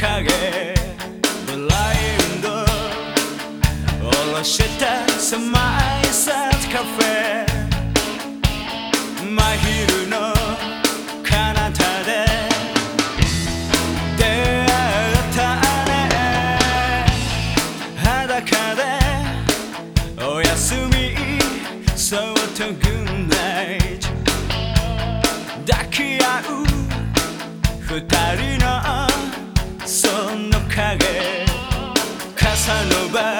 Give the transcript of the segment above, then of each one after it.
影。ブラインド。下ろした狭いサーカフェ。真昼の彼方で。出会ったね裸で。おやすみ。そっとグンナイト抱き合う。二人のその影傘の場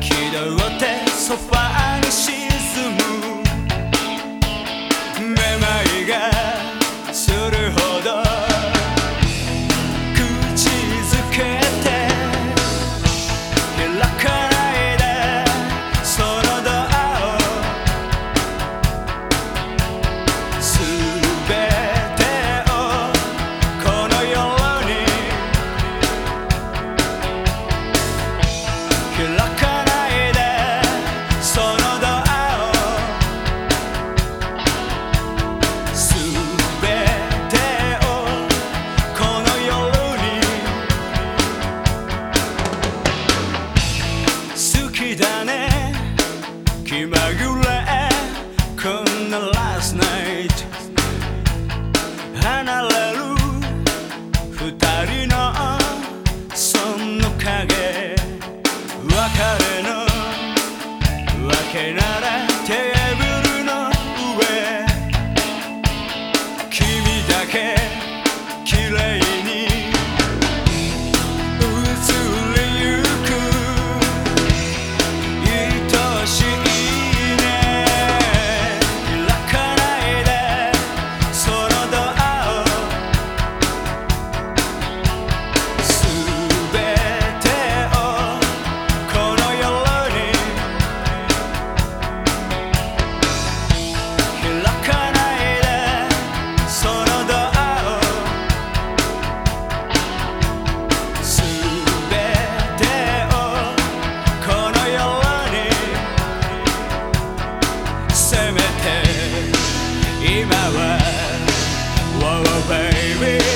気取って 못하게 baby.